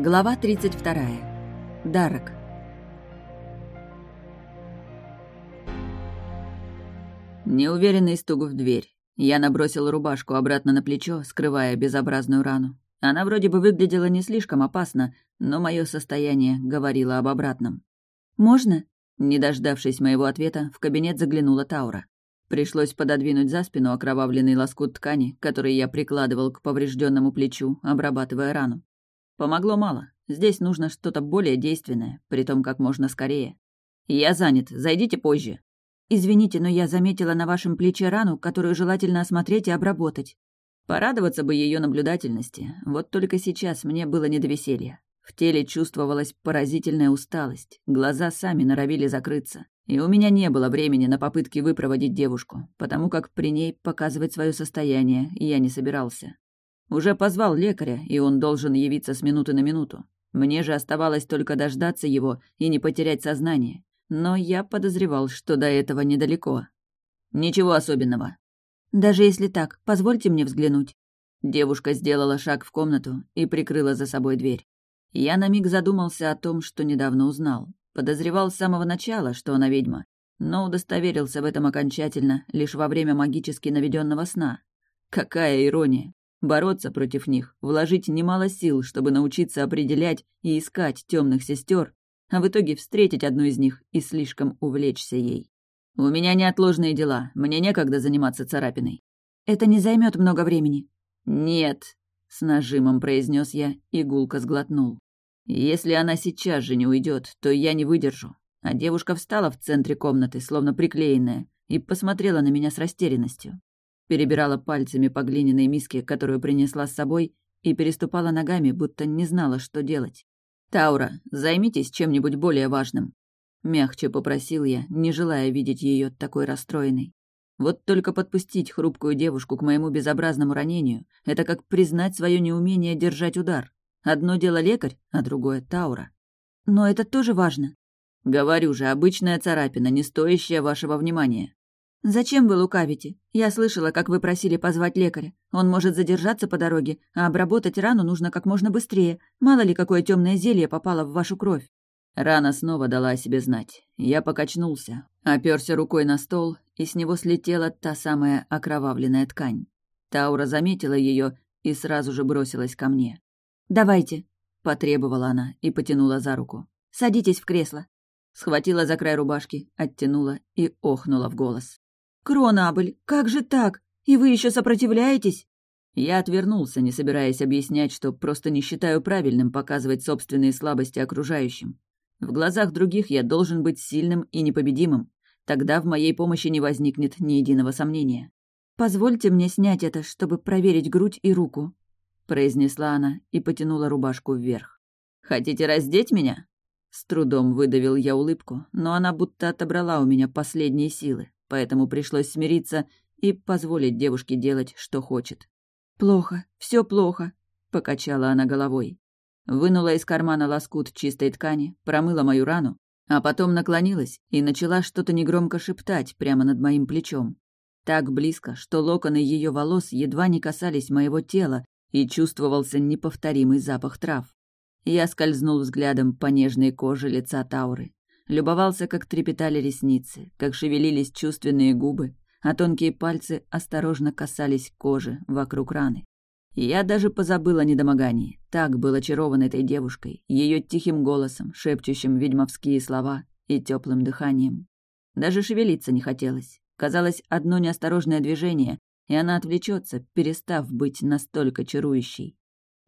Глава 32. Дарок. Неуверенный стук в дверь. Я набросил рубашку обратно на плечо, скрывая безобразную рану. Она вроде бы выглядела не слишком опасно, но мое состояние говорило об обратном. «Можно?» Не дождавшись моего ответа, в кабинет заглянула Таура. Пришлось пододвинуть за спину окровавленный лоскут ткани, который я прикладывал к поврежденному плечу, обрабатывая рану. Помогло мало. Здесь нужно что-то более действенное, притом как можно скорее. Я занят, зайдите позже. Извините, но я заметила на вашем плече рану, которую желательно осмотреть и обработать. Порадоваться бы ее наблюдательности, вот только сейчас мне было не до веселья. В теле чувствовалась поразительная усталость, глаза сами норовили закрыться, и у меня не было времени на попытки выпроводить девушку, потому как при ней показывать свое состояние я не собирался. Уже позвал лекаря, и он должен явиться с минуты на минуту. Мне же оставалось только дождаться его и не потерять сознание. Но я подозревал, что до этого недалеко. Ничего особенного. Даже если так, позвольте мне взглянуть. Девушка сделала шаг в комнату и прикрыла за собой дверь. Я на миг задумался о том, что недавно узнал. Подозревал с самого начала, что она ведьма, но удостоверился в этом окончательно лишь во время магически наведенного сна. Какая ирония! Бороться против них, вложить немало сил, чтобы научиться определять и искать темных сестер, а в итоге встретить одну из них и слишком увлечься ей. У меня неотложные дела, мне некогда заниматься царапиной. Это не займет много времени. Нет, с нажимом произнес я, и гулко сглотнул. Если она сейчас же не уйдет, то я не выдержу. А девушка встала в центре комнаты, словно приклеенная, и посмотрела на меня с растерянностью перебирала пальцами по глиняной миске, которую принесла с собой, и переступала ногами, будто не знала, что делать. «Таура, займитесь чем-нибудь более важным», — мягче попросил я, не желая видеть ее такой расстроенной. Вот только подпустить хрупкую девушку к моему безобразному ранению — это как признать свое неумение держать удар. Одно дело лекарь, а другое — Таура. Но это тоже важно. Говорю же, обычная царапина, не стоящая вашего внимания. «Зачем вы лукавите? Я слышала, как вы просили позвать лекаря. Он может задержаться по дороге, а обработать рану нужно как можно быстрее. Мало ли, какое темное зелье попало в вашу кровь». Рана снова дала о себе знать. Я покачнулся, оперся рукой на стол, и с него слетела та самая окровавленная ткань. Таура заметила ее и сразу же бросилась ко мне. «Давайте», — потребовала она и потянула за руку. «Садитесь в кресло». Схватила за край рубашки, оттянула и охнула в голос. «Кронабль, как же так? И вы еще сопротивляетесь?» Я отвернулся, не собираясь объяснять, что просто не считаю правильным показывать собственные слабости окружающим. В глазах других я должен быть сильным и непобедимым. Тогда в моей помощи не возникнет ни единого сомнения. «Позвольте мне снять это, чтобы проверить грудь и руку», — произнесла она и потянула рубашку вверх. «Хотите раздеть меня?» С трудом выдавил я улыбку, но она будто отобрала у меня последние силы поэтому пришлось смириться и позволить девушке делать, что хочет. «Плохо, все плохо», — покачала она головой. Вынула из кармана лоскут чистой ткани, промыла мою рану, а потом наклонилась и начала что-то негромко шептать прямо над моим плечом. Так близко, что локоны ее волос едва не касались моего тела, и чувствовался неповторимый запах трав. Я скользнул взглядом по нежной коже лица Тауры любовался, как трепетали ресницы, как шевелились чувственные губы, а тонкие пальцы осторожно касались кожи вокруг раны. Я даже позабыл о недомогании. Так был очарован этой девушкой, ее тихим голосом, шепчущим ведьмовские слова и теплым дыханием. Даже шевелиться не хотелось. Казалось, одно неосторожное движение, и она отвлечется, перестав быть настолько чарующей.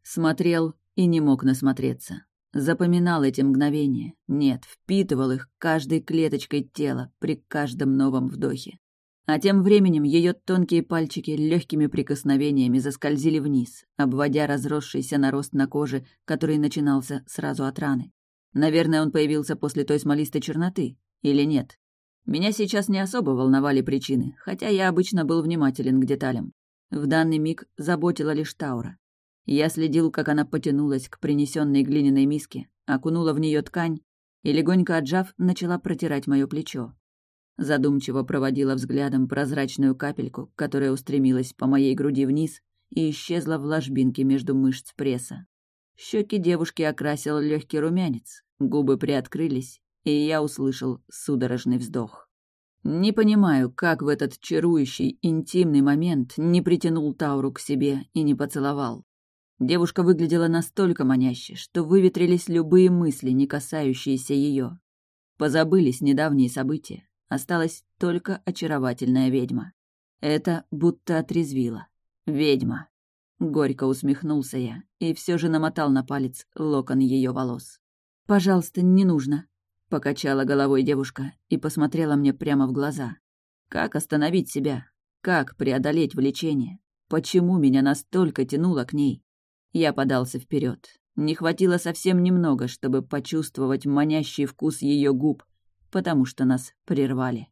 Смотрел и не мог насмотреться. Запоминал эти мгновения. Нет, впитывал их каждой клеточкой тела при каждом новом вдохе. А тем временем ее тонкие пальчики легкими прикосновениями заскользили вниз, обводя разросшийся нарост на коже, который начинался сразу от раны. Наверное, он появился после той смолистой черноты. Или нет? Меня сейчас не особо волновали причины, хотя я обычно был внимателен к деталям. В данный миг заботила лишь Таура. Я следил, как она потянулась к принесенной глиняной миске, окунула в нее ткань и, легонько отжав, начала протирать мое плечо. Задумчиво проводила взглядом прозрачную капельку, которая устремилась по моей груди вниз и исчезла в ложбинке между мышц пресса. Щеки девушки окрасил легкий румянец, губы приоткрылись, и я услышал судорожный вздох. Не понимаю, как в этот чарующий, интимный момент не притянул Тауру к себе и не поцеловал. Девушка выглядела настолько маняще, что выветрились любые мысли, не касающиеся ее. Позабылись недавние события, осталась только очаровательная ведьма. Это будто отрезвило. Ведьма. Горько усмехнулся я и все же намотал на палец локон ее волос. «Пожалуйста, не нужно», — покачала головой девушка и посмотрела мне прямо в глаза. «Как остановить себя? Как преодолеть влечение? Почему меня настолько тянуло к ней?» Я подался вперед. Не хватило совсем немного, чтобы почувствовать манящий вкус ее губ, потому что нас прервали.